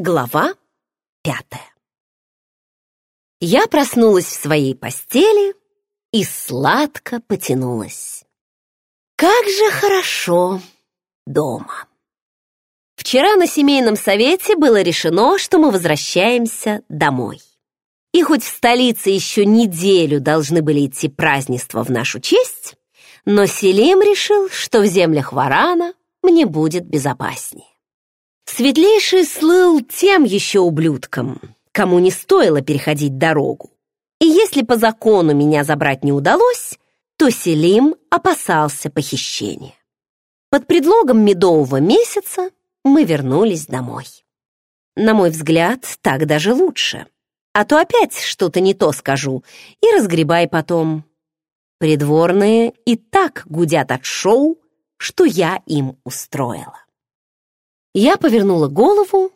Глава пятая Я проснулась в своей постели и сладко потянулась. Как же хорошо дома! Вчера на семейном совете было решено, что мы возвращаемся домой. И хоть в столице еще неделю должны были идти празднества в нашу честь, но Селим решил, что в землях Варана мне будет безопаснее. Светлейший слыл тем еще ублюдком, кому не стоило переходить дорогу. И если по закону меня забрать не удалось, то Селим опасался похищения. Под предлогом медового месяца мы вернулись домой. На мой взгляд, так даже лучше. А то опять что-то не то скажу, и разгребай потом. Придворные и так гудят от шоу, что я им устроила. Я повернула голову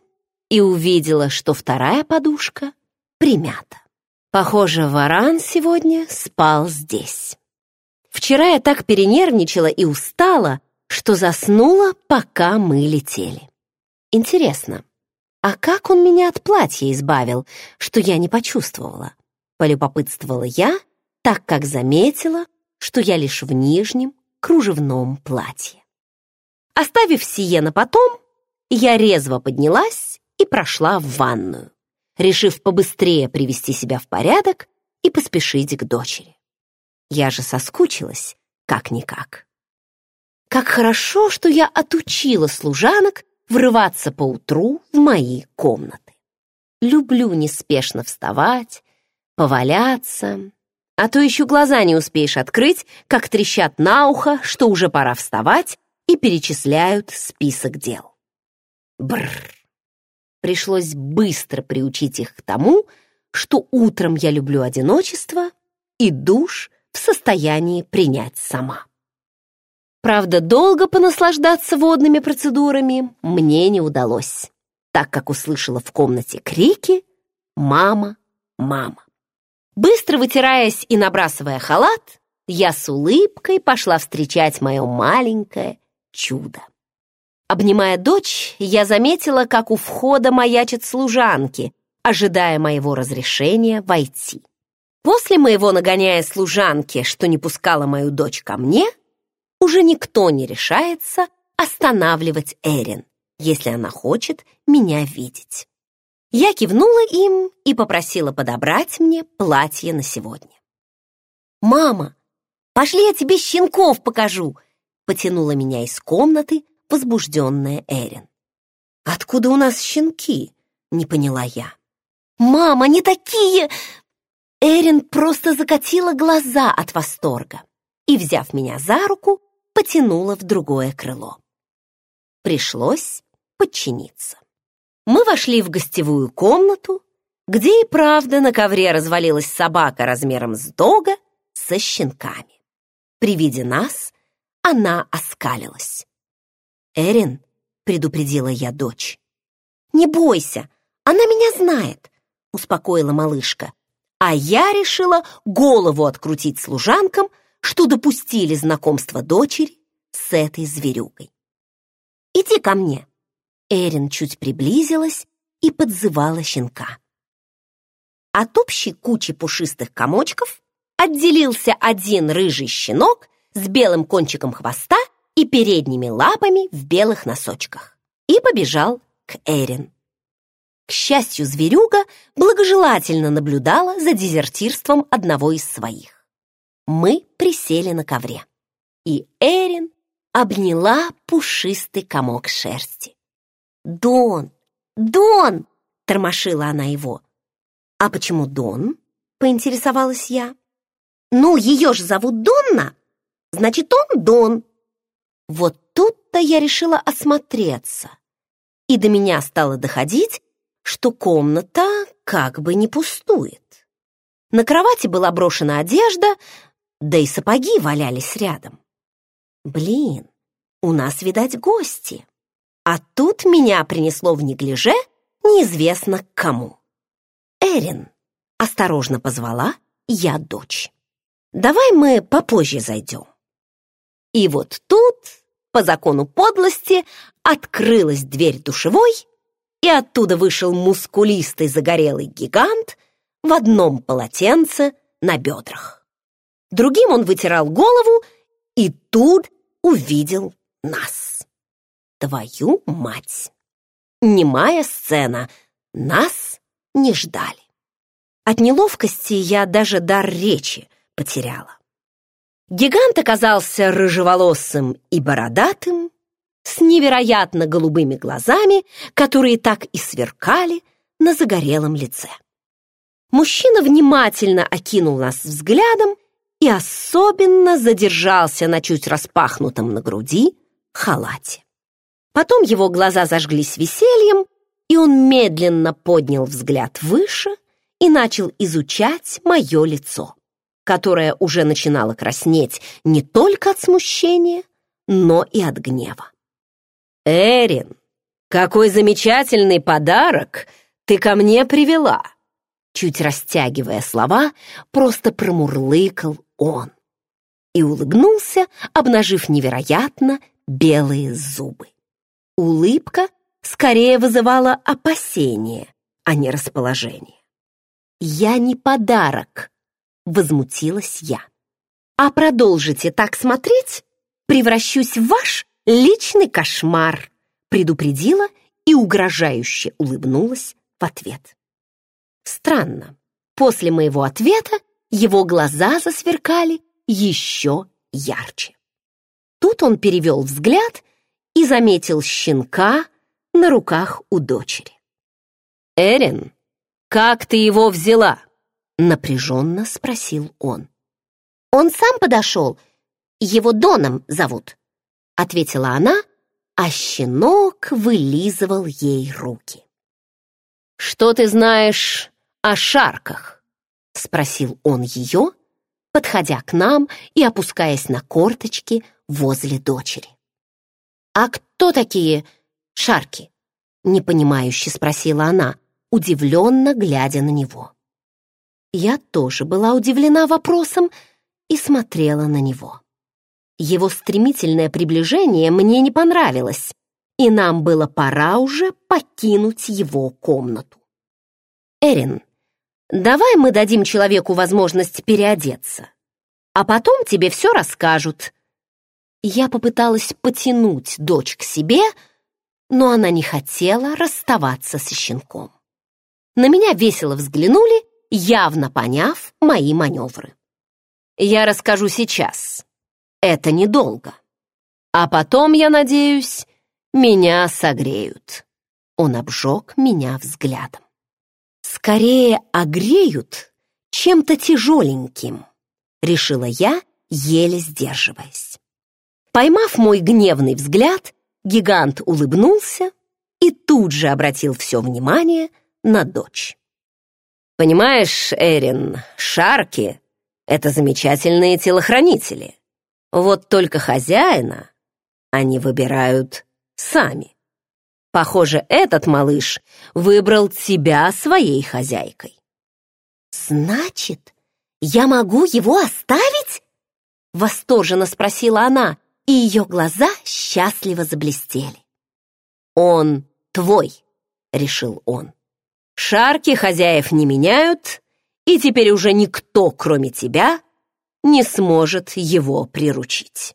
и увидела, что вторая подушка примята. Похоже, варан сегодня спал здесь. Вчера я так перенервничала и устала, что заснула, пока мы летели. Интересно, а как он меня от платья избавил, что я не почувствовала? Полюбопытствовала я, так как заметила, что я лишь в нижнем кружевном платье. Оставив сие на потом, я резво поднялась и прошла в ванную, решив побыстрее привести себя в порядок и поспешить к дочери. Я же соскучилась, как-никак. Как хорошо, что я отучила служанок врываться поутру в мои комнаты. Люблю неспешно вставать, поваляться, а то еще глаза не успеешь открыть, как трещат на ухо, что уже пора вставать, и перечисляют список дел. Бррр. Пришлось быстро приучить их к тому, что утром я люблю одиночество и душ в состоянии принять сама. Правда, долго понаслаждаться водными процедурами мне не удалось, так как услышала в комнате крики «Мама! Мама!». Быстро вытираясь и набрасывая халат, я с улыбкой пошла встречать мое маленькое чудо. Обнимая дочь, я заметила, как у входа маячат служанки, ожидая моего разрешения войти. После моего нагоняя служанки, что не пускала мою дочь ко мне, уже никто не решается останавливать Эрин, если она хочет меня видеть. Я кивнула им и попросила подобрать мне платье на сегодня. «Мама, пошли я тебе щенков покажу!» потянула меня из комнаты, возбужденная Эрин. «Откуда у нас щенки?» — не поняла я. «Мама, не такие!» Эрин просто закатила глаза от восторга и, взяв меня за руку, потянула в другое крыло. Пришлось подчиниться. Мы вошли в гостевую комнату, где и правда на ковре развалилась собака размером с дога со щенками. При виде нас она оскалилась. «Эрин», — предупредила я дочь. «Не бойся, она меня знает», — успокоила малышка. А я решила голову открутить служанкам, что допустили знакомство дочери с этой зверюгой. «Иди ко мне». Эрин чуть приблизилась и подзывала щенка. От общей кучи пушистых комочков отделился один рыжий щенок с белым кончиком хвоста и передними лапами в белых носочках и побежал к Эрин. К счастью, зверюга благожелательно наблюдала за дезертирством одного из своих. Мы присели на ковре, и Эрин обняла пушистый комок шерсти. «Дон! Дон!» — тормошила она его. «А почему Дон?» — поинтересовалась я. «Ну, ее же зовут Донна, значит, он Дон», вот тут-то я решила осмотреться, и до меня стало доходить, что комната как бы не пустует. На кровати была брошена одежда, да и сапоги валялись рядом. Блин, у нас, видать, гости. А тут меня принесло в неглиже неизвестно к кому. Эрин осторожно позвала я дочь. Давай мы попозже зайдем. И вот тут, по закону подлости, открылась дверь душевой, и оттуда вышел мускулистый загорелый гигант в одном полотенце на бедрах. Другим он вытирал голову и тут увидел нас. Твою мать! Немая сцена. Нас не ждали. От неловкости я даже дар речи потеряла. Гигант оказался рыжеволосым и бородатым, с невероятно голубыми глазами, которые так и сверкали на загорелом лице. Мужчина внимательно окинул нас взглядом и особенно задержался на чуть распахнутом на груди халате. Потом его глаза зажглись весельем, и он медленно поднял взгляд выше и начал изучать мое лицо, которое уже начинало краснеть не только от смущения, но и от гнева. «Эрин, какой замечательный подарок ты ко мне привела!» Чуть растягивая слова, просто промурлыкал он и улыбнулся, обнажив невероятно белые зубы. Улыбка скорее вызывала опасение, а не расположение. «Я не подарок», — возмутилась я. «А продолжите так смотреть, превращусь в ваш личный кошмар», предупредила и угрожающе улыбнулась в ответ. Странно, после моего ответа его глаза засверкали еще ярче. Тут он перевел взгляд и заметил щенка на руках у дочери. «Эрин, как ты его взяла?» — напряженно спросил он. «Он сам подошел. Его Доном зовут», — ответила она, а щенок вылизывал ей руки. «Что ты знаешь о шарках?» — спросил он ее, подходя к нам и опускаясь на корточки возле дочери. «А кто такие шарки?» — непонимающе спросила она, удивленно глядя на него. Я тоже была удивлена вопросом и смотрела на него. Его стремительное приближение мне не понравилось, и нам было пора уже покинуть его комнату. «Эрин, давай мы дадим человеку возможность переодеться, а потом тебе все расскажут». Я попыталась потянуть дочь к себе, но она не хотела расставаться со щенком. На меня весело взглянули, явно поняв мои маневры. «Я расскажу сейчас. Это недолго. А потом, я надеюсь, меня согреют». Он обжег меня взглядом скорее огреют чем-то тяжеленьким, решила я, еле сдерживаясь. Поймав мой гневный взгляд, гигант улыбнулся и тут же обратил все внимание на дочь. «Понимаешь, Эрин, шарки — это замечательные телохранители. Вот только хозяина они выбирают сами. Похоже, этот малыш выбрал тебя своей хозяйкой. «Значит, я могу его оставить?» Восторженно спросила она, и ее глаза счастливо заблестели. «Он твой», — решил он. «Шарки хозяев не меняют, и теперь уже никто, кроме тебя, не сможет его приручить».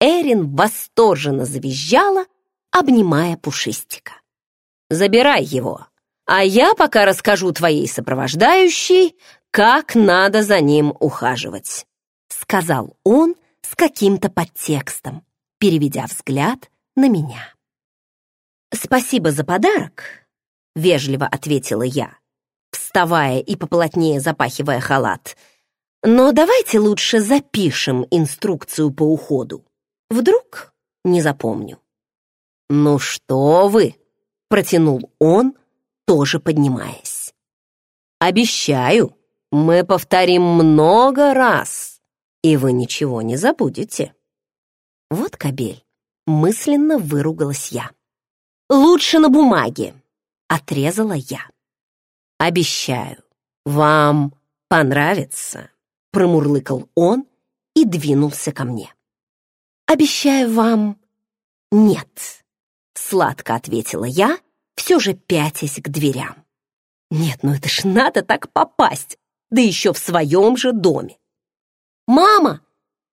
Эрин восторженно завизжала, обнимая Пушистика. «Забирай его, а я пока расскажу твоей сопровождающей, как надо за ним ухаживать», сказал он с каким-то подтекстом, переведя взгляд на меня. «Спасибо за подарок», — вежливо ответила я, вставая и поплотнее запахивая халат. «Но давайте лучше запишем инструкцию по уходу. Вдруг не запомню». «Ну что вы!» — протянул он, тоже поднимаясь. «Обещаю, мы повторим много раз, и вы ничего не забудете». Вот кобель, мысленно выругалась я. «Лучше на бумаге», — отрезала я. «Обещаю, вам понравится», — промурлыкал он и двинулся ко мне. «Обещаю вам нет». Сладко ответила я, все же пятясь к дверям. Нет, ну это ж надо так попасть, да еще в своем же доме. «Мама,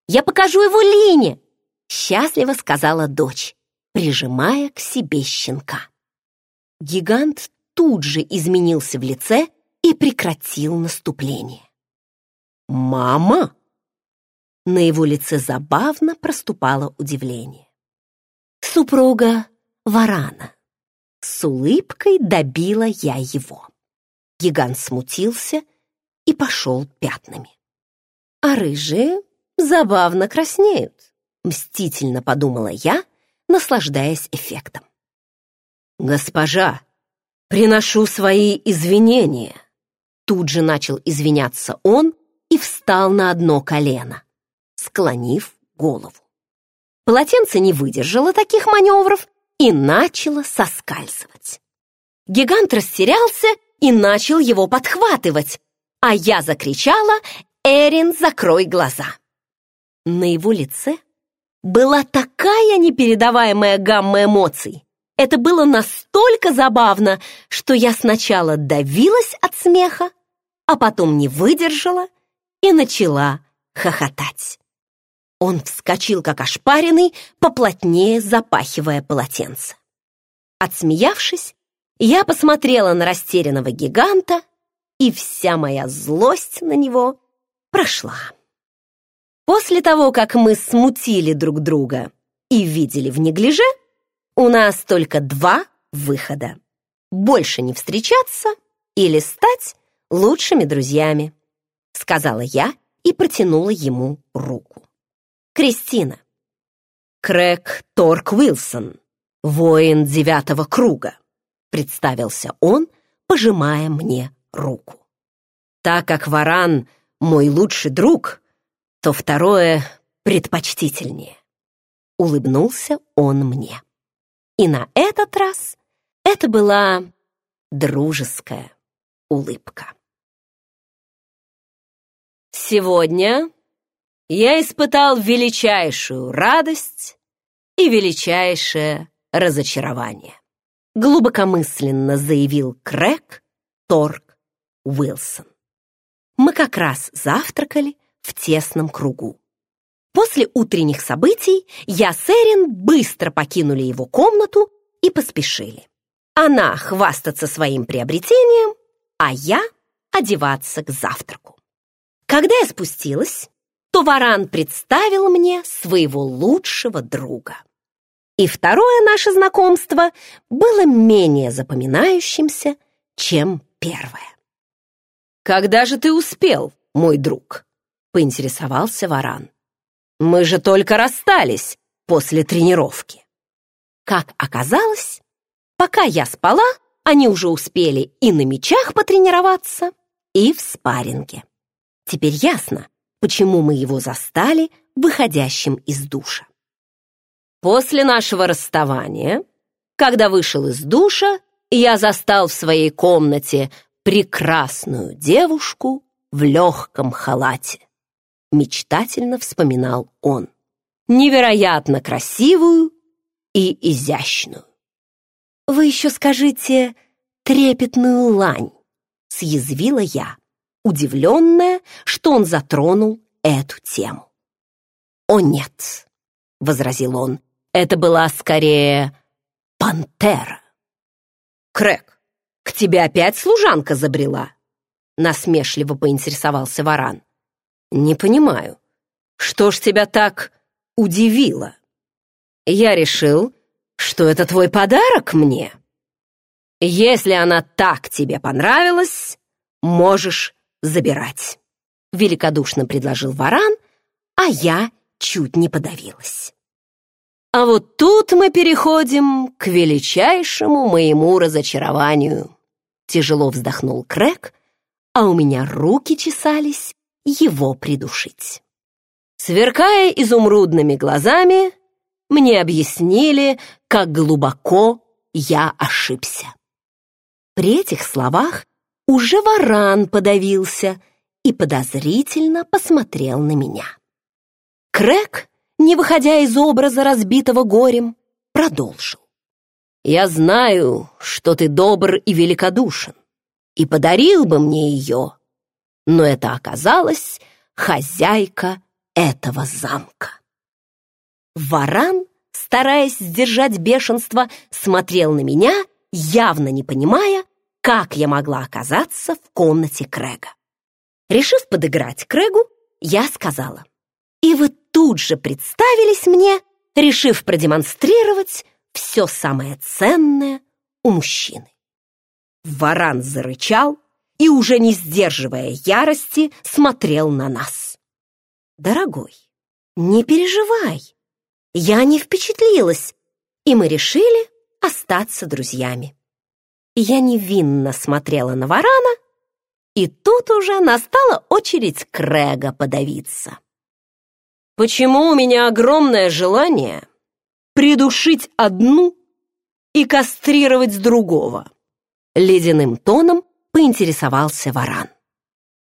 я покажу его Лине!» Счастливо сказала дочь, прижимая к себе щенка. Гигант тут же изменился в лице и прекратил наступление. «Мама!» На его лице забавно проступало удивление. «Супруга Варана». С улыбкой добила я его. Гигант смутился и пошел пятнами. А рыжие забавно краснеют, мстительно подумала я, наслаждаясь эффектом. «Госпожа, приношу свои извинения!» Тут же начал извиняться он и встал на одно колено, склонив голову. Полотенце не выдержало таких маневров и начало соскальзывать. Гигант растерялся и начал его подхватывать, а я закричала «Эрин, закрой глаза!». На его лице была такая непередаваемая гамма эмоций. Это было настолько забавно, что я сначала давилась от смеха, а потом не выдержала и начала хохотать. Он вскочил, как ошпаренный, поплотнее запахивая полотенце. Отсмеявшись, я посмотрела на растерянного гиганта, и вся моя злость на него прошла. После того, как мы смутили друг друга и видели в неглиже, у нас только два выхода. Больше не встречаться или стать лучшими друзьями, сказала я и протянула ему руку. Кристина. Крэг Торк Уилсон, воин девятого круга, представился он, пожимая мне руку. Так как Варан мой лучший друг, то второе предпочтительнее. Улыбнулся он мне. И на этот раз это была дружеская улыбка. Сегодня я испытал величайшую радость и величайшее разочарование. Глубокомысленно заявил Крэг Торг Уилсон. Мы как раз завтракали в тесном кругу. После утренних событий я с Эрин быстро покинули его комнату и поспешили. Она хвастаться своим приобретением, а я одеваться к завтраку. Когда я спустилась, то Варан представил мне своего лучшего друга. И второе наше знакомство было менее запоминающимся, чем первое. «Когда же ты успел, мой друг?» — поинтересовался Варан. «Мы же только расстались после тренировки». Как оказалось, пока я спала, они уже успели и на мечах потренироваться, и в спарринге. Теперь ясно, почему мы его застали выходящим из душа. После нашего расставания, когда вышел из душа, я застал в своей комнате прекрасную девушку в легком халате. Мечтательно вспоминал он. Невероятно красивую и изящную. «Вы еще скажите трепетную лань», — съязвила я удивленная, что он затронул эту тему. «О нет!» — возразил он. «Это была скорее пантера». «Крэк, к тебе опять служанка забрела?» Насмешливо поинтересовался Варан. «Не понимаю, что ж тебя так удивило?» «Я решил, что это твой подарок мне. Если она так тебе понравилась, можешь забирать», — великодушно предложил Варан, а я чуть не подавилась. А вот тут мы переходим к величайшему моему разочарованию. Тяжело вздохнул Крэк, а у меня руки чесались его придушить. Сверкая изумрудными глазами, мне объяснили, как глубоко я ошибся. При этих словах уже варан подавился и подозрительно посмотрел на меня. Крэк, не выходя из образа разбитого горем, продолжил. Я знаю, что ты добр и великодушен, и подарил бы мне ее, но это оказалась хозяйка этого замка. Варан, стараясь сдержать бешенство, смотрел на меня, явно не понимая, как я могла оказаться в комнате Крэга. Решив подыграть Крэгу, я сказала, «И вы тут же представились мне, решив продемонстрировать все самое ценное у мужчины». Варан зарычал и, уже не сдерживая ярости, смотрел на нас. «Дорогой, не переживай, я не впечатлилась, и мы решили остаться друзьями». Я невинно смотрела на Варана, и тут уже настала очередь Крэга подавиться. «Почему у меня огромное желание придушить одну и кастрировать другого?» Ледяным тоном поинтересовался Варан.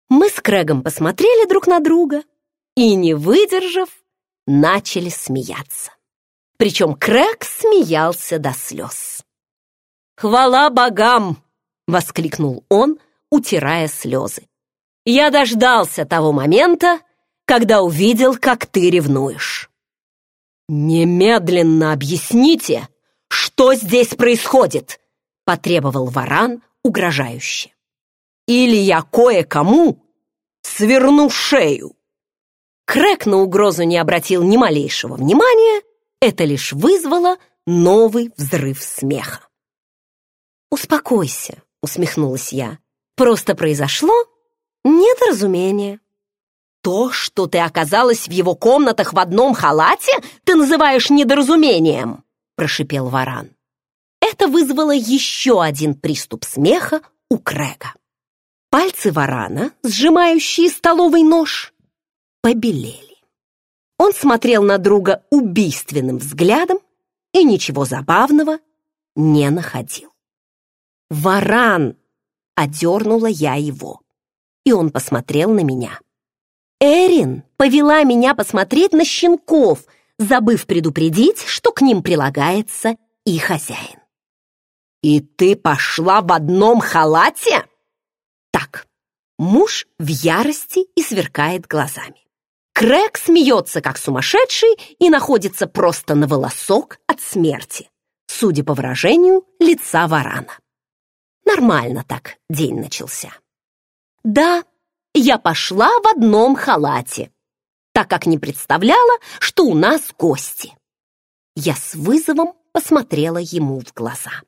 Мы с Крэгом посмотрели друг на друга и, не выдержав, начали смеяться. Причем Крэг смеялся до слез. «Хвала богам!» — воскликнул он, утирая слезы. «Я дождался того момента, когда увидел, как ты ревнуешь». «Немедленно объясните, что здесь происходит!» — потребовал Варан угрожающе. «Или я кое-кому сверну шею!» Крэк на угрозу не обратил ни малейшего внимания, это лишь вызвало новый взрыв смеха. «Успокойся», — усмехнулась я. «Просто произошло недоразумение». «То, что ты оказалась в его комнатах в одном халате, ты называешь недоразумением?» — прошипел Варан. Это вызвало еще один приступ смеха у Крэга. Пальцы Варана, сжимающие столовый нож, побелели. Он смотрел на друга убийственным взглядом и ничего забавного не находил. «Варан!» — одернула я его. И он посмотрел на меня. Эрин повела меня посмотреть на щенков, забыв предупредить, что к ним прилагается и хозяин. «И ты пошла в одном халате?» Муж в ярости и сверкает глазами. Крэг смеется, как сумасшедший, и находится просто на волосок от смерти, судя по выражению лица варана. Нормально так день начался. Да, я пошла в одном халате, так как не представляла, что у нас гости. Я с вызовом посмотрела ему в глаза.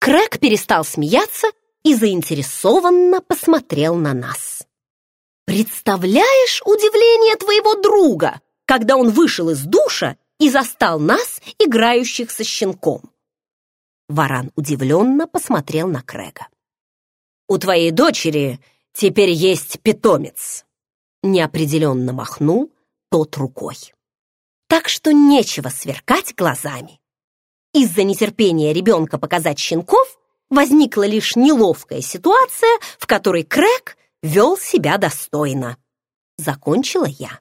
Крэг перестал смеяться и заинтересованно посмотрел на нас. «Представляешь удивление твоего друга, когда он вышел из душа и застал нас, играющих со щенком?» Варан удивленно посмотрел на Крэга. «У твоей дочери теперь есть питомец!» Неопределенно махнул тот рукой. Так что нечего сверкать глазами. Из-за нетерпения ребенка показать щенков возникла лишь неловкая ситуация, в которой Крэг вел себя достойно. Закончила я.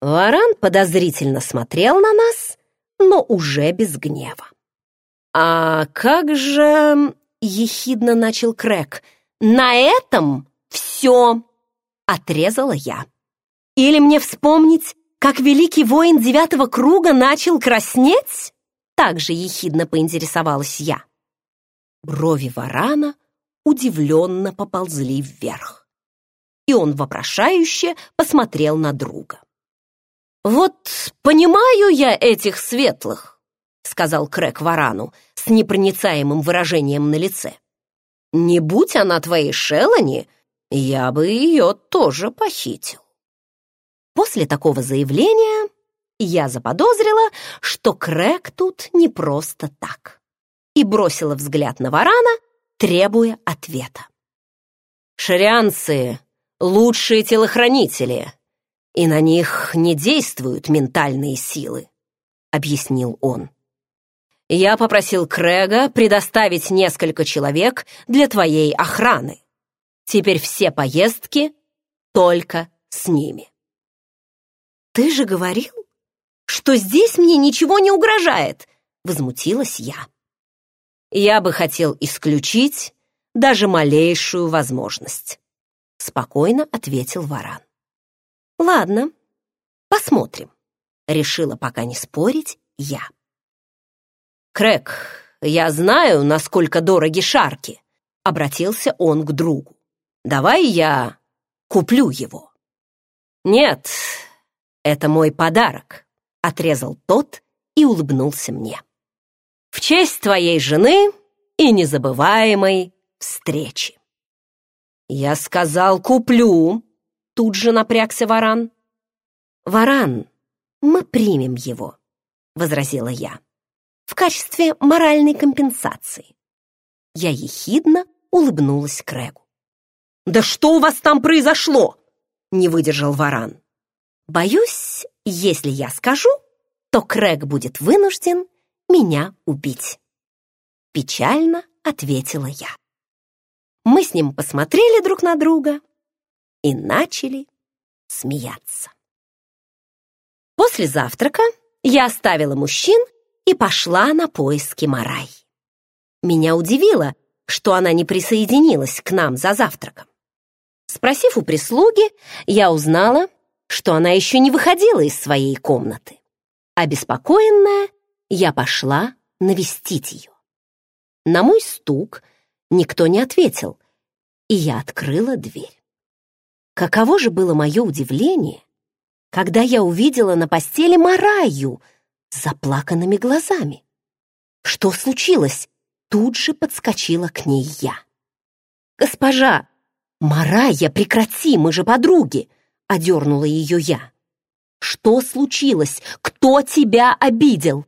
Варан подозрительно смотрел на нас, но уже без гнева. «А как же...» — ехидно начал Крэк. «На этом все!» — отрезала я. «Или мне вспомнить, как великий воин девятого круга начал краснеть?» Также ехидно поинтересовалась я. Брови варана удивленно поползли вверх. И он вопрошающе посмотрел на друга. «Вот понимаю я этих светлых сказал Крэк Варану с непроницаемым выражением на лице. «Не будь она твоей Шелани, я бы ее тоже похитил». После такого заявления я заподозрила, что Крэк тут не просто так, и бросила взгляд на Варана, требуя ответа. «Шарианцы — лучшие телохранители, и на них не действуют ментальные силы», — объяснил он я попросил Крэга предоставить несколько человек для твоей охраны. Теперь все поездки только с ними. Ты же говорил, что здесь мне ничего не угрожает, возмутилась я. Я бы хотел исключить даже малейшую возможность, спокойно ответил Варан. Ладно, посмотрим, решила пока не спорить я. Крэк, я знаю, насколько дороги шарки, обратился он к другу. Давай я куплю его. Нет, это мой подарок, отрезал тот и улыбнулся мне. В честь твоей жены и незабываемой встречи. Я сказал, куплю, тут же напрягся Варан. Варан, мы примем его, возразила я, в качестве моральной компенсации. Я ехидно улыбнулась Крэгу. «Да что у вас там произошло?» — не выдержал Варан. «Боюсь, если я скажу, то Крэг будет вынужден меня убить. Печально ответила я. Мы с ним посмотрели друг на друга и начали смеяться. После завтрака я оставила мужчин и пошла на поиски Марай. Меня удивило, что она не присоединилась к нам за завтраком. Спросив у прислуги, я узнала, что она еще не выходила из своей комнаты. Обеспокоенная, я пошла навестить ее. На мой стук никто не ответил, и я открыла дверь. Каково же было мое удивление, когда я увидела на постели Мараю с заплаканными глазами. Что случилось? Тут же подскочила к ней я. «Госпожа! Марая, прекрати, мы же подруги!» — одернула ее я. «Что случилось? Кто тебя обидел?»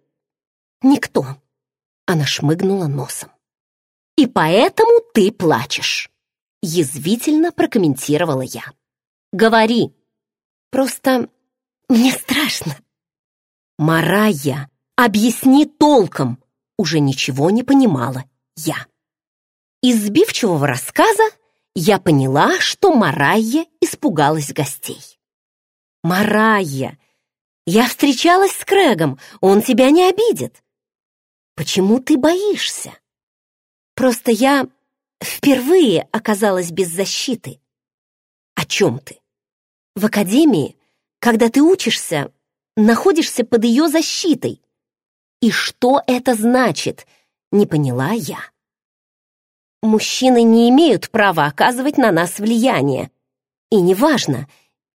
«Никто», — она шмыгнула носом. «И поэтому ты плачешь», — язвительно прокомментировала я. «Говори, просто мне страшно». «Марая, объясни толком», — уже ничего не понимала я. Из сбивчивого рассказа я поняла, что Марайя испугалась гостей. «Марайя, я встречалась с Крэгом, он тебя не обидит. Почему ты боишься? Просто я впервые оказалась без защиты. О чем ты? В академии, когда ты учишься, находишься под ее защитой. И что это значит, не поняла я. Мужчины не имеют права оказывать на нас влияние. И неважно,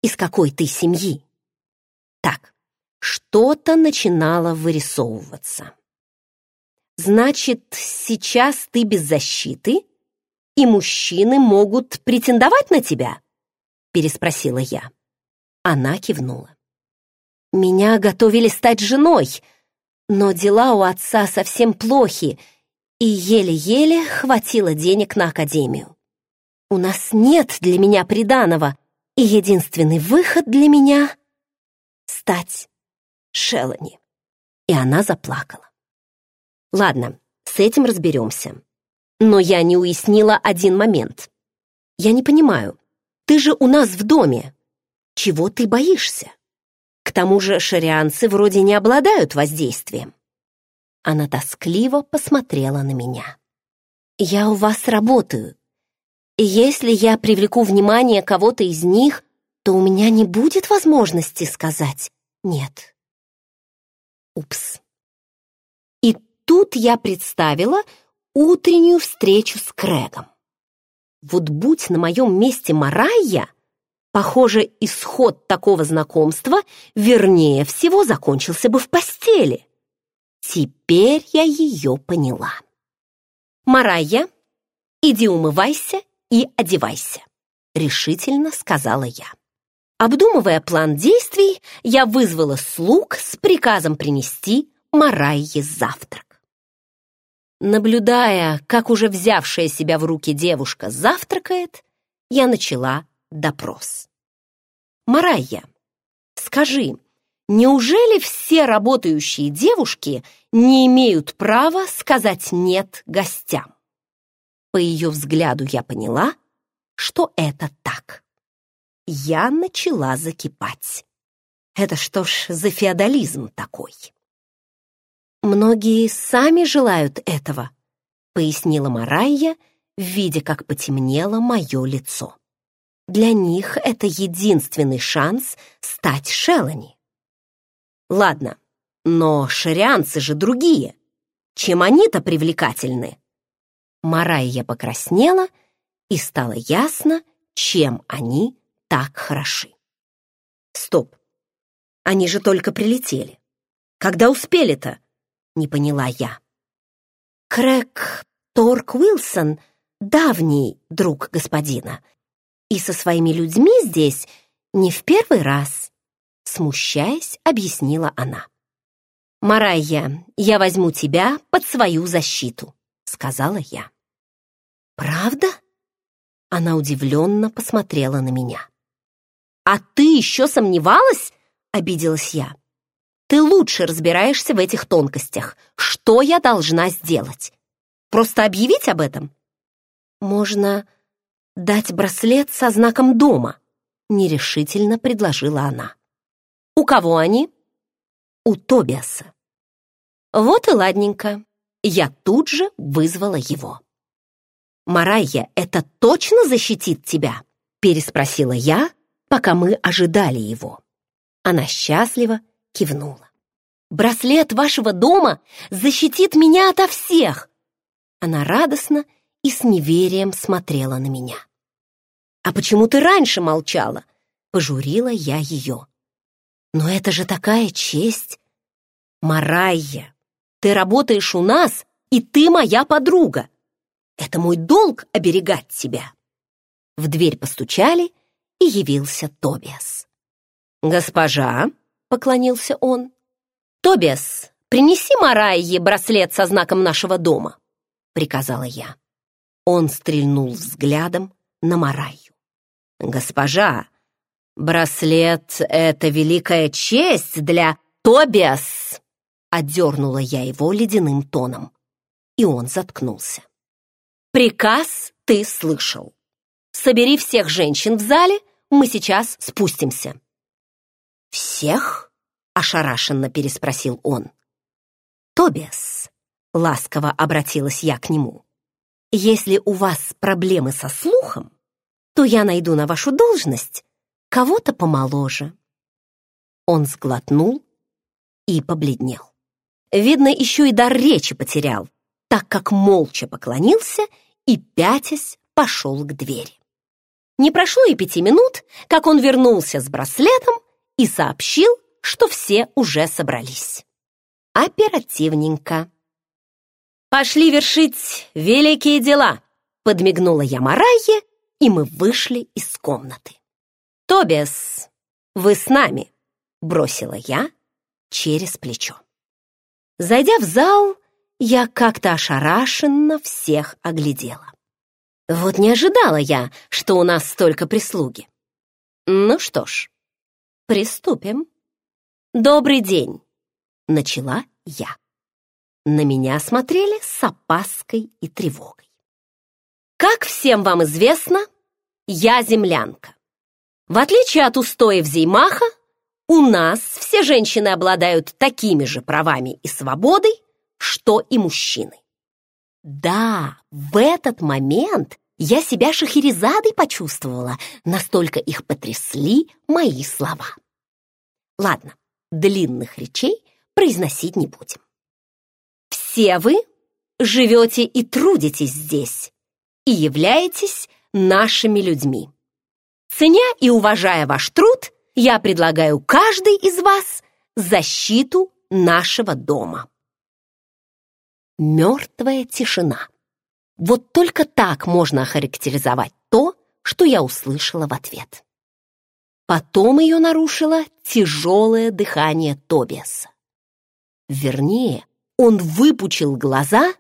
из какой ты семьи. Так, что-то начинало вырисовываться. Значит, сейчас ты без защиты, и мужчины могут претендовать на тебя? Переспросила я. Она кивнула. Меня готовили стать женой, но дела у отца совсем плохи, и еле-еле хватило денег на академию. У нас нет для меня приданого, и единственный выход для меня — стать Шелани. И она заплакала. Ладно, с этим разберемся. Но я не уяснила один момент. Я не понимаю, ты же у нас в доме. Чего ты боишься? К тому же шарианцы вроде не обладают воздействием. Она тоскливо посмотрела на меня. «Я у вас работаю. И если я привлеку внимание кого-то из них, то у меня не будет возможности сказать «нет». Упс. Тут я представила утреннюю встречу с Крэгом. Вот будь на моем месте Марайя, похоже, исход такого знакомства вернее всего закончился бы в постели. Теперь я ее поняла. «Марайя, иди умывайся и одевайся», — решительно сказала я. Обдумывая план действий, я вызвала слуг с приказом принести Марайе завтрак. Наблюдая, как уже взявшая себя в руки девушка завтракает, я начала допрос. «Марайя, скажи, неужели все работающие девушки не имеют права сказать «нет» гостям?» По ее взгляду я поняла, что это так. Я начала закипать. Это что ж за феодализм такой? Многие сами желают этого, пояснила Марайя, видя, как потемнело мое лицо. Для них это единственный шанс стать Шелани. Ладно, но шарианцы же другие. Чем они-то привлекательны? Марайя покраснела, и стало ясно, чем они так хороши. Стоп, они же только прилетели. Когда успели-то? Не поняла я. Крэк Торк Уилсон — давний друг господина, и со своими людьми здесь не в первый раз, смущаясь, объяснила она. «Марайя, я возьму тебя под свою защиту», — сказала я. «Правда?» Она удивленно посмотрела на меня. «А ты еще сомневалась?» — обиделась я. «Ты лучше разбираешься в этих тонкостях. Что я должна сделать? Просто объявить об этом?» «Можно дать браслет со знаком дома», — нерешительно предложила она. «У кого они?» «У Тобиаса». «Вот и ладненько». Я тут же вызвала его. «Марайя, это точно защитит тебя?» — переспросила я, пока мы ожидали его. Она счастливо кивнула. «Браслет вашего дома защитит меня ото всех!» Она радостно и с неверием смотрела на меня. «А почему ты раньше молчала?» — пожурила я ее. «Но это же такая честь!» «Марайя, ты работаешь у нас, и ты моя подруга. Это мой долг оберегать тебя!» В дверь постучали, и явился Тобиас. «Госпожа!» — поклонился он. «Тобиас, принеси Марайе браслет со знаком нашего дома!» — приказала я. Он стрельнул взглядом на Марайю. «Госпожа, браслет — это великая честь для Тобиас!» Отдернула я его ледяным тоном, и он заткнулся. «Приказ ты слышал. Собери всех женщин в зале, мы сейчас спустимся». «Всех?» — ошарашенно переспросил он. «Тобиас», — ласково обратилась я к нему, «если у вас проблемы со слухом, то я найду на вашу должность кого-то помоложе». Он сглотнул и побледнел. Видно, еще и дар речи потерял, так как молча поклонился и, пятясь, пошел к двери. Не прошло и пяти минут, как он вернулся с браслетом и сообщил, что все уже собрались. Оперативненько. «Пошли вершить великие дела!» — подмигнула я Марайе, и мы вышли из комнаты. «Тобиас, вы с нами!» — бросила я через плечо. Зайдя в зал, я как-то ошарашенно всех оглядела. Вот не ожидала я, что у нас столько прислуги. Ну что ж, приступим. Добрый день, начала я. На меня смотрели с опаской и тревогой. Как всем вам известно, я землянка. В отличие от устоев Зеймаха, у нас все женщины обладают такими же правами и свободой, что и мужчины. Да, в этот момент я себя Шахерезадой почувствовала, настолько их потрясли мои слова. Ладно, длинных речей произносить не будем. Все вы живете и трудитесь здесь и являетесь нашими людьми. Ценя и уважая ваш труд, я предлагаю каждой из вас защиту нашего дома. Мертвая тишина. Вот только так можно охарактеризовать то, что я услышала в ответ. Потом ее нарушило тяжелое дыхание Тобиаса. Вернее, он выпучил глаза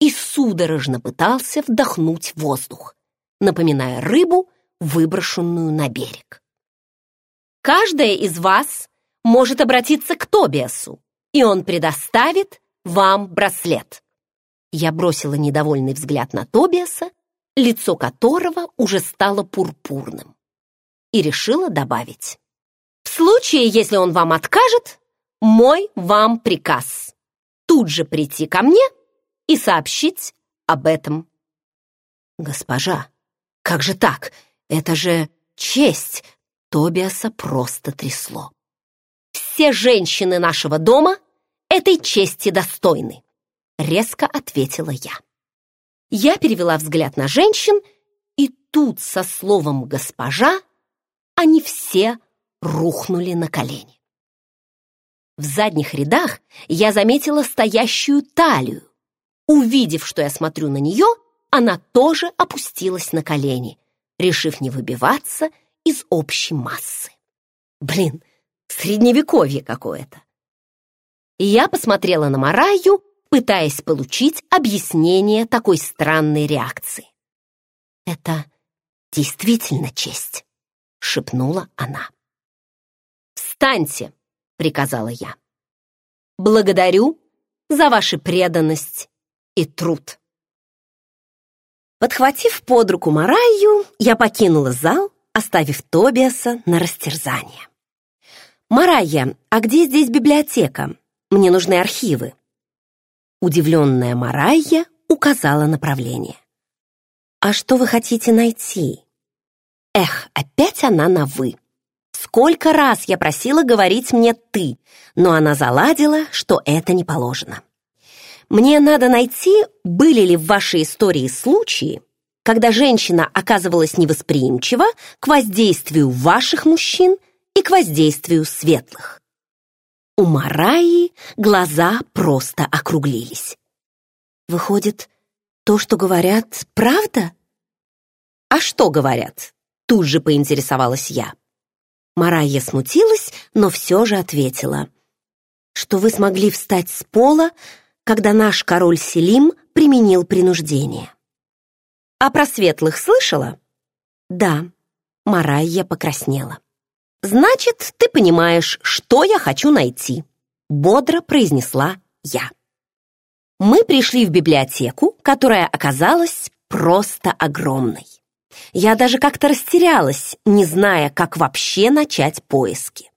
и судорожно пытался вдохнуть воздух, напоминая рыбу, выброшенную на берег. Каждая из вас может обратиться к Тобиасу, и он предоставит вам браслет. Я бросила недовольный взгляд на Тобиаса, лицо которого уже стало пурпурным, и решила добавить. В случае, если он вам откажет, мой вам приказ. тут же прийти ко мне и сообщить об этом. Госпожа, как же так? Это же честь! Тобиаса просто трясло. Все женщины нашего дома этой чести достойны, резко ответила я. Я перевела взгляд на женщин, и тут со словом «госпожа» они все рухнули на колени. В задних рядах я заметила стоящую талию. Увидев, что я смотрю на нее, она тоже опустилась на колени, решив не выбиваться из общей массы. Блин, средневековье какое-то. Я посмотрела на Мараю, пытаясь получить объяснение такой странной реакции. «Это действительно честь», — шепнула она. «Встаньте!» — приказала я. «Благодарю за вашу преданность и труд». Подхватив под руку Мараю, я покинула зал, оставив Тобиаса на растерзание. «Марайя, а где здесь библиотека? Мне нужны архивы». Удивленная Марайя указала направление. «А что вы хотите найти?» Эх, опять она на «вы». Сколько раз я просила говорить мне «ты», но она заладила, что это не положено. Мне надо найти, были ли в вашей истории случаи, когда женщина оказывалась невосприимчива к воздействию ваших мужчин и к воздействию светлых. У Мараи глаза просто округлились. Выходит, то, что говорят, правда? А что говорят? Тут же поинтересовалась я. Марайя смутилась, но все же ответила, что вы смогли встать с пола, когда наш король Селим применил принуждение. А про светлых слышала? Да, Марайя покраснела. Значит, ты понимаешь, что я хочу найти, бодро произнесла я. Мы пришли в библиотеку, которая оказалась просто огромной. Я даже как-то растерялась, не зная, как вообще начать поиски.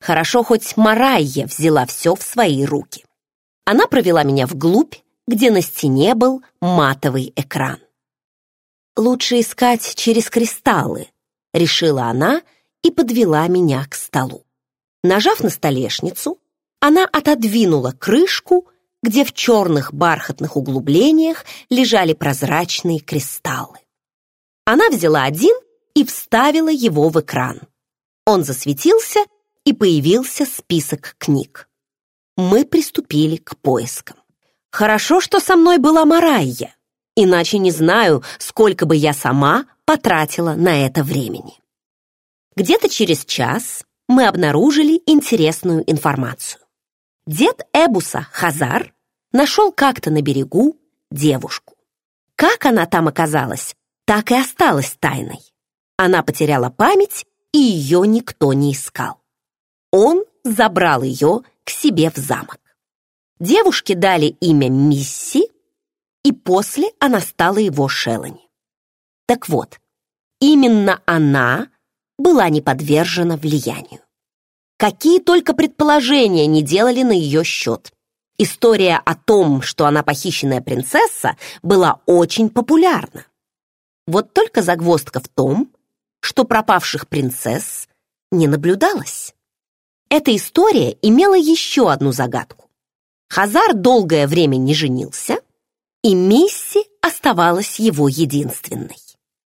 Хорошо, хоть Марайя взяла все в свои руки. Она провела меня вглубь, где на стене был матовый экран. «Лучше искать через кристаллы», — решила она и подвела меня к столу. Нажав на столешницу, она отодвинула крышку, где в черных бархатных углублениях лежали прозрачные кристаллы. Она взяла один и вставила его в экран. Он засветился, и появился список книг. Мы приступили к поискам. Хорошо, что со мной была Марайя, иначе не знаю, сколько бы я сама потратила на это времени. Где-то через час мы обнаружили интересную информацию. Дед Эбуса Хазар нашел как-то на берегу девушку. Как она там оказалась, так и осталась тайной. Она потеряла память, и ее никто не искал. Он забрал ее к себе в замок. Девушке дали имя Мисси, и после она стала его Шелани. Так вот, именно она была не подвержена влиянию. Какие только предположения не делали на ее счет. История о том, что она похищенная принцесса, была очень популярна. Вот только загвоздка в том, что пропавших принцесс не наблюдалось. Эта история имела еще одну загадку. Хазар долгое время не женился, и Мисси оставалась его единственной.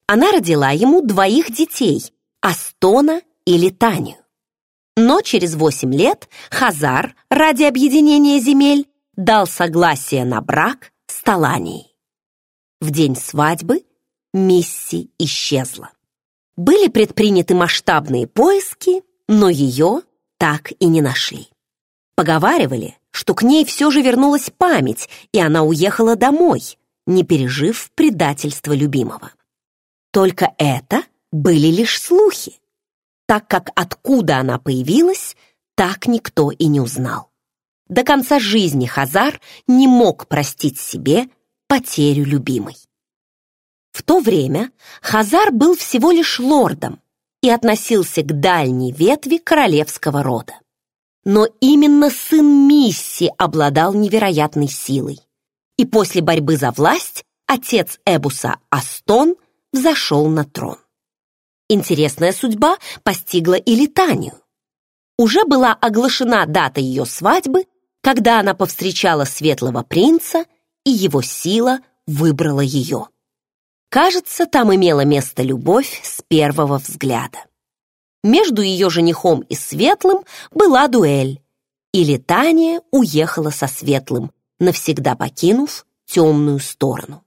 Она родила ему двоих детей, Астона и Литанию. Но через восемь лет Хазар ради объединения земель дал согласие на брак с Таланией. В день свадьбы Мисси исчезла. Были предприняты масштабные поиски, но ее так и не нашли. Поговаривали, что к ней все же вернулась память, и она уехала домой, не пережив предательство любимого. Только это были лишь слухи, так как откуда она появилась, так никто и не узнал. До конца жизни Хазар не мог простить себе потерю любимой. В то время Хазар был всего лишь лордом и относился к дальней ветви королевского рода. Но именно сын Мисси обладал невероятной силой. И после борьбы за власть отец Эбуса Астон взошел на трон. Интересная судьба постигла и Литанию. Уже была оглашена дата ее свадьбы, когда она повстречала светлого принца, и его сила выбрала ее. Кажется, там имела место любовь с первого взгляда. Между ее женихом и Светлым была дуэль, и Летания уехала со Светлым, навсегда покинув темную сторону.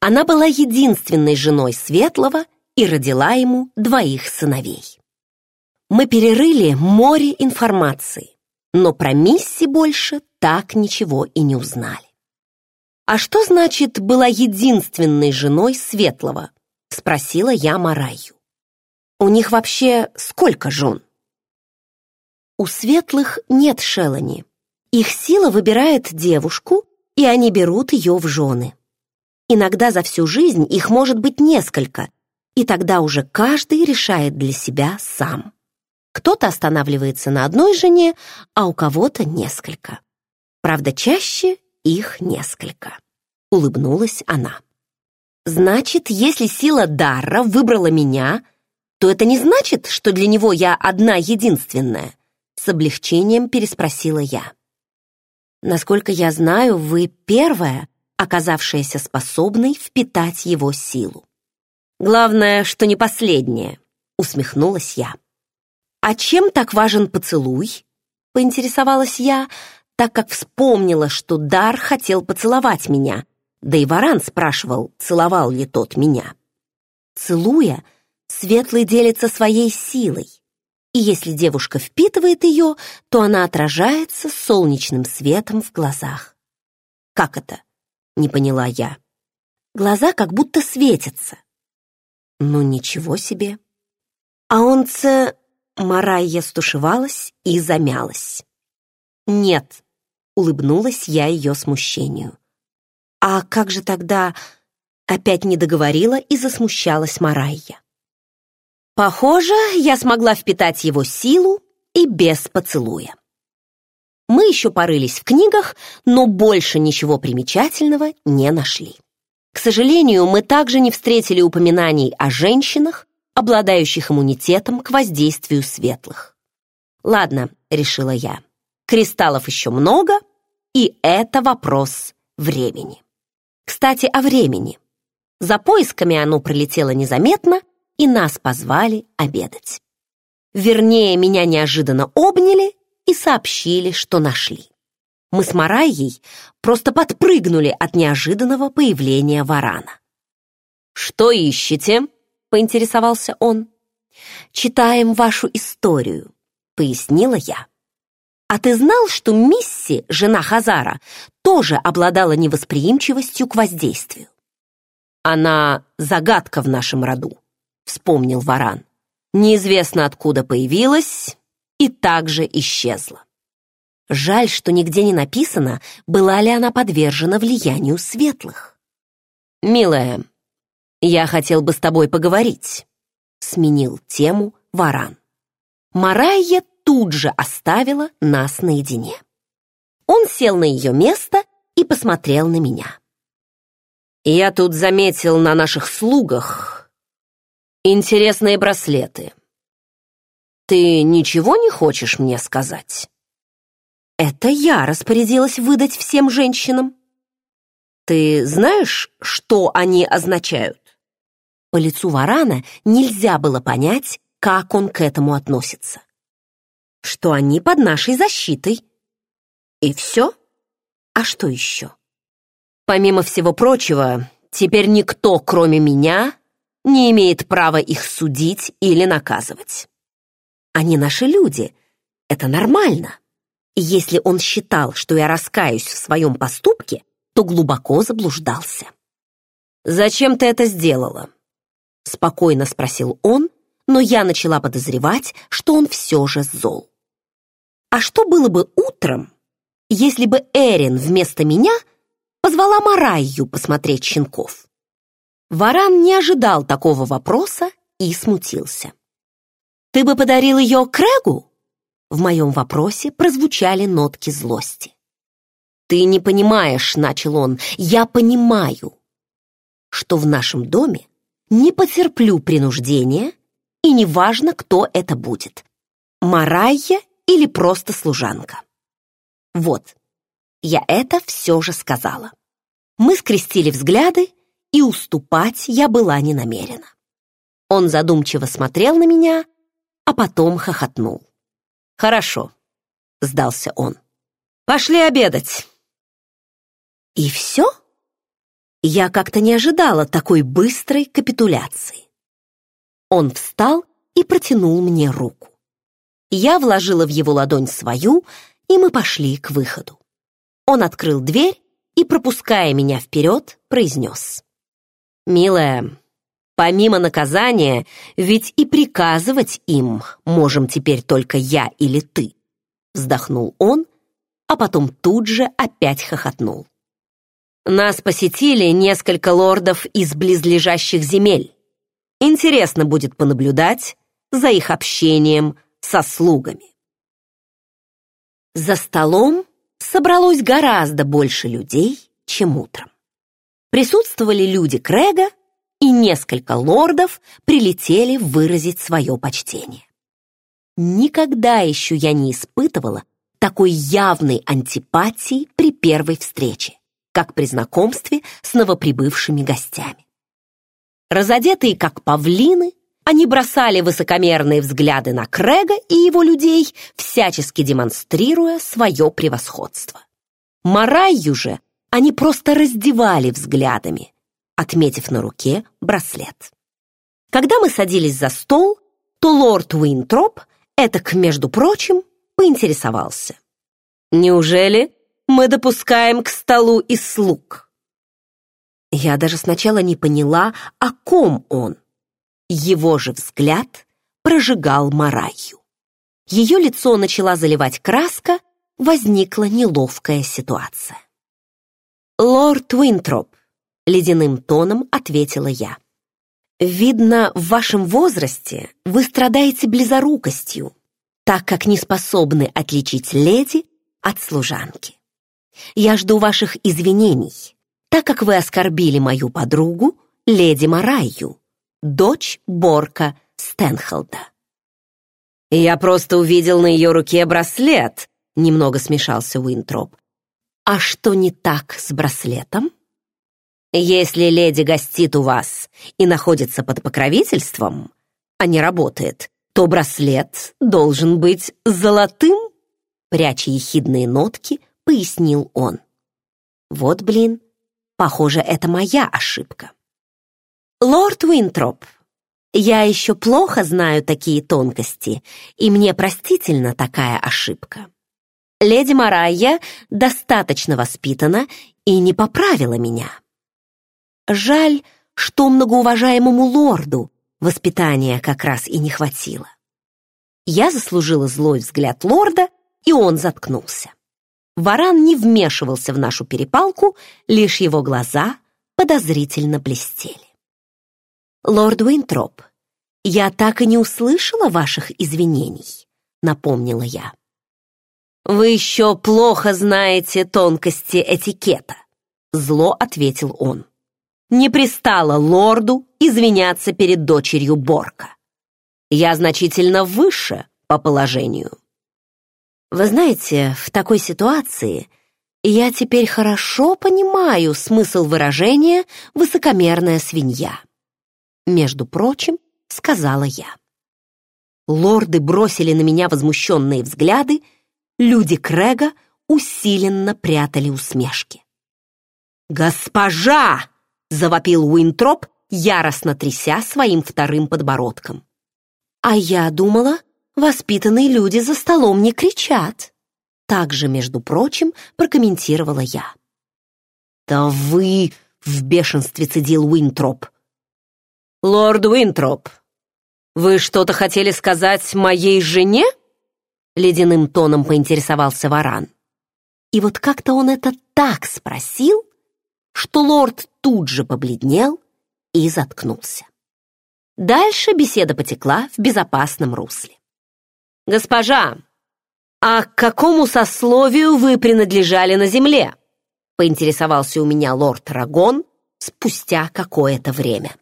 Она была единственной женой Светлого и родила ему двоих сыновей. Мы перерыли море информации, но про Мисси больше так ничего и не узнали. «А что значит была единственной женой Светлого?» — спросила я Мараю. «У них вообще сколько жен?» «У Светлых нет Шелани. Их сила выбирает девушку, и они берут ее в жены. Иногда за всю жизнь их может быть несколько, и тогда уже каждый решает для себя сам. Кто-то останавливается на одной жене, а у кого-то несколько. Правда, чаще их несколько. Улыбнулась она. Значит, если сила Дарра выбрала меня, то это не значит, что для него я одна единственная? С облегчением переспросила я. Насколько я знаю, вы первая, оказавшаяся способной впитать его силу. Главное, что не последняя, усмехнулась я. А чем так важен поцелуй? Поинтересовалась я, так как вспомнила, что Дар хотел поцеловать меня, да и Варан спрашивал, целовал ли тот меня. Целуя, Светлый делится своей силой, и если девушка впитывает ее, то она отражается солнечным светом в глазах. «Как это?» — не поняла я. «Глаза как будто светятся». «Ну, ничего себе!» «А он ц...» Марайя стушевалась и замялась. «Нет», Улыбнулась я ее смущению. «А как же тогда...» Опять не договорила и засмущалась Марайя. Похоже, я смогла впитать его силу и без поцелуя. Мы еще порылись в книгах, но больше ничего примечательного не нашли. К сожалению, мы также не встретили упоминаний о женщинах, обладающих иммунитетом к воздействию светлых. «Ладно», — решила я, Кристаллов еще много, и это вопрос времени. Кстати, о времени. За поисками оно пролетело незаметно, и нас позвали обедать. Вернее, меня неожиданно обняли и сообщили, что нашли. Мы с Марайей просто подпрыгнули от неожиданного появления варана. «Что ищете?» — поинтересовался он. «Читаем вашу историю», — пояснила я. А ты знал, что Мисси, жена Хазара, тоже обладала невосприимчивостью к воздействию? Она загадка в нашем роду, вспомнил Варан. Неизвестно, откуда появилась и также исчезла. Жаль, что нигде не написано, была ли она подвержена влиянию светлых. «Милая, я хотел бы с тобой поговорить», — сменил тему Варан. Марайя тут же оставила нас наедине. Он сел на ее место и посмотрел на меня. «Я тут заметил на наших слугах интересные браслеты. Ты ничего не хочешь мне сказать?» «Это я распорядилась выдать всем женщинам. Ты знаешь, что они означают?» По лицу Варана нельзя было понять, как он к этому относится что они под нашей защитой. И все? А что еще? Помимо всего прочего, теперь никто, кроме меня, не имеет права их судить или наказывать. Они наши люди, это нормально. И если он считал, что я раскаюсь в своем поступке, то глубоко заблуждался. «Зачем ты это сделала?» Спокойно спросил он, но я начала подозревать, что он все же зол. А что было бы утром, если бы Эрин вместо меня позвала Марайю посмотреть щенков? Варан не ожидал такого вопроса и смутился. «Ты бы подарил ее Крэгу?» В моем вопросе прозвучали нотки злости. «Ты не понимаешь», — начал он, — «я понимаю, что в нашем доме не потерплю принуждения, и неважно, кто это будет, Марайя или просто служанка. Вот, я это все же сказала. Мы скрестили взгляды, и уступать я была не намерена. Он задумчиво смотрел на меня, а потом хохотнул. «Хорошо», — сдался он. «Пошли обедать». И все? Я как-то не ожидала такой быстрой капитуляции. Он встал и протянул мне руку. Я вложила в его ладонь свою, и мы пошли к выходу. Он открыл дверь и, пропуская меня вперед, произнес. «Милая, помимо наказания, ведь и приказывать им можем теперь только я или ты», вздохнул он, а потом тут же опять хохотнул. Нас посетили несколько лордов из близлежащих земель. Интересно будет понаблюдать за их общением со слугами. За столом собралось гораздо больше людей, чем утром. Присутствовали люди Крэга, и несколько лордов прилетели выразить свое почтение. Никогда еще я не испытывала такой явной антипатии при первой встрече как при знакомстве с новоприбывшими гостями. Разодетые как павлины, они бросали высокомерные взгляды на Крэга и его людей, всячески демонстрируя свое превосходство. Марайю же они просто раздевали взглядами, отметив на руке браслет. Когда мы садились за стол, то лорд Уинтроп, этак, между прочим, поинтересовался. «Неужели мы допускаем к столу и слуг. Я даже сначала не поняла, о ком он. Его же взгляд прожигал Мараю. Ее лицо начала заливать краска, возникла неловкая ситуация. «Лорд Уинтроп», — ледяным тоном ответила я. «Видно, в вашем возрасте вы страдаете близорукостью, так как не способны отличить леди от служанки. Я жду ваших извинений, так как вы оскорбили мою подругу, леди Марайю, дочь Борка Стэнхолда. Я просто увидел на ее руке браслет, немного смешался Уинтроп. А что не так с браслетом? Если леди гостит у вас и находится под покровительством, а не работает, то браслет должен быть золотым, пряча ехидные нотки, пояснил он. Вот, блин, похоже, это моя ошибка. Лорд Уинтроп, я еще плохо знаю такие тонкости, и мне простительна такая ошибка. Леди Марайя достаточно воспитана и не поправила меня. Жаль, что многоуважаемому лорду воспитания как раз и не хватило. Я заслужила злой взгляд лорда, и он заткнулся. Варан не вмешивался в нашу перепалку, лишь его глаза подозрительно блестели. «Лорд Уинтроп, я так и не услышала ваших извинений», — напомнила я. «Вы еще плохо знаете тонкости этикета», — зло ответил он. «Не пристало лорду извиняться перед дочерью Борка. Я значительно выше по положению». Вы знаете, в такой ситуации я теперь хорошо понимаю смысл выражения «высокомерная свинья». Между прочим, сказала я. Лорды бросили на меня возмущенные взгляды, люди Крэга усиленно прятали усмешки. «Госпожа!» — завопил Уинтроп, яростно тряся своим вторым подбородком. А я думала, Воспитанные люди за столом не кричат. Также, между прочим, прокомментировала я. «Да вы...» — в бешенстве цедил Уинтроп. «Лорд Уинтроп, вы что-то хотели сказать моей жене?» Ледяным тоном поинтересовался Варан. И вот как-то он это так спросил, что лорд тут же побледнел и заткнулся. Дальше беседа потекла в безопасном русле. «Госпожа, «А к какому сословию вы принадлежали на земле?» поинтересовался у меня лорд Рагон спустя какое-то время.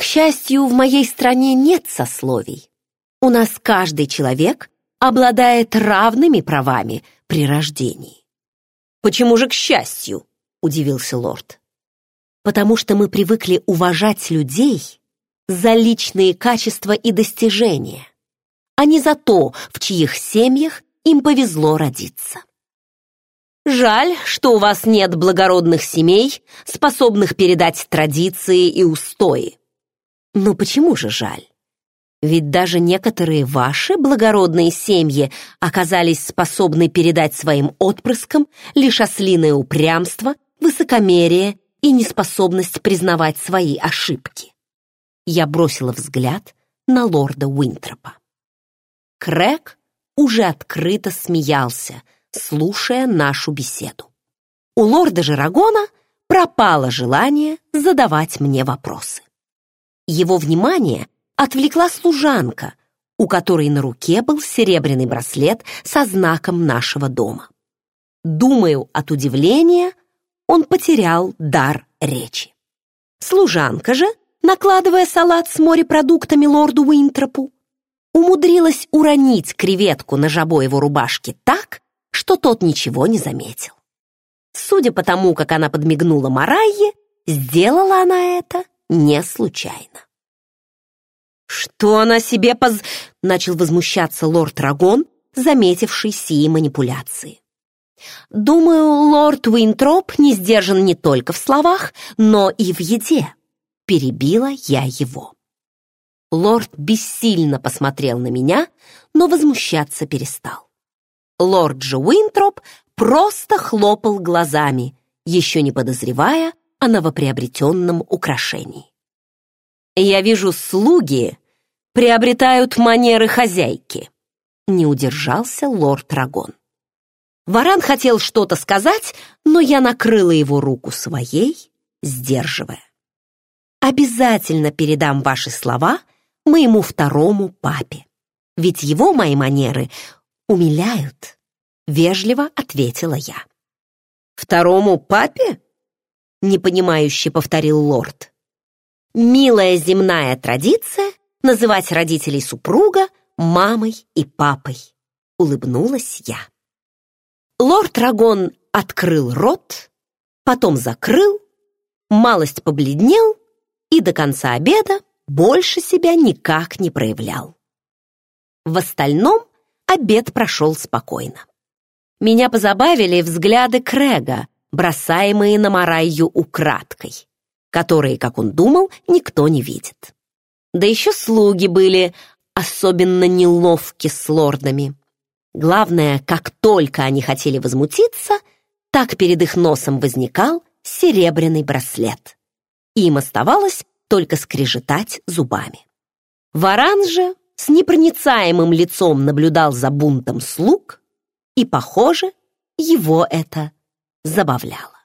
К счастью, в моей стране нет сословий. У нас каждый человек обладает равными правами при рождении. «Почему же к счастью?» — удивился лорд. «Потому что мы привыкли уважать людей за личные качества и достижения, а не за то, в чьих семьях им повезло родиться. Жаль, что у вас нет благородных семей, способных передать традиции и устои. Но почему же жаль? Ведь даже некоторые ваши благородные семьи оказались способны передать своим отпрыскам лишь ослиное упрямство, высокомерие и неспособность признавать свои ошибки. Я бросила взгляд на лорда Уинтропа. Крэг уже открыто смеялся, слушая нашу беседу. У лорда Жирагона пропало желание задавать мне вопросы. Его внимание отвлекла служанка, у которой на руке был серебряный браслет со знаком нашего дома. Думаю, от удивления он потерял дар речи. Служанка же, накладывая салат с морепродуктами лорду Уинтропу, умудрилась уронить креветку на жабо его рубашки так, что тот ничего не заметил. Судя по тому, как она подмигнула Марайе, сделала она это не случайно. «Что она себе поз...» — начал возмущаться лорд Рагон, заметивший сии манипуляции. «Думаю, лорд Уинтроп не сдержан не только в словах, но и в еде», — перебила я его. Лорд бессильно посмотрел на меня, но возмущаться перестал. Лорд же Уинтроп просто хлопал глазами, еще не подозревая о новоприобретенном украшении. «Я вижу, слуги приобретают манеры хозяйки», не удержался лорд Рагон. Варан хотел что-то сказать, но я накрыла его руку своей, сдерживая. «Обязательно передам ваши слова моему второму папе, ведь его мои манеры умиляют», — вежливо ответила я. «Второму папе?» — непонимающе повторил лорд. «Милая земная традиция называть родителей супруга мамой и папой», — улыбнулась я. Лорд Рагон открыл рот, потом закрыл, малость побледнел и до конца обеда больше себя никак не проявлял. В остальном обед прошел спокойно. Меня позабавили взгляды Крэга, бросаемые на Марайю украдкой, которые, как он думал, никто не видит. Да еще слуги были особенно неловки с лордами. Главное, как только они хотели возмутиться, так перед их носом возникал серебряный браслет. Им оставалось только скрежетать зубами. Варан же с непроницаемым лицом наблюдал за бунтом слуг, и, похоже, его это забавляло.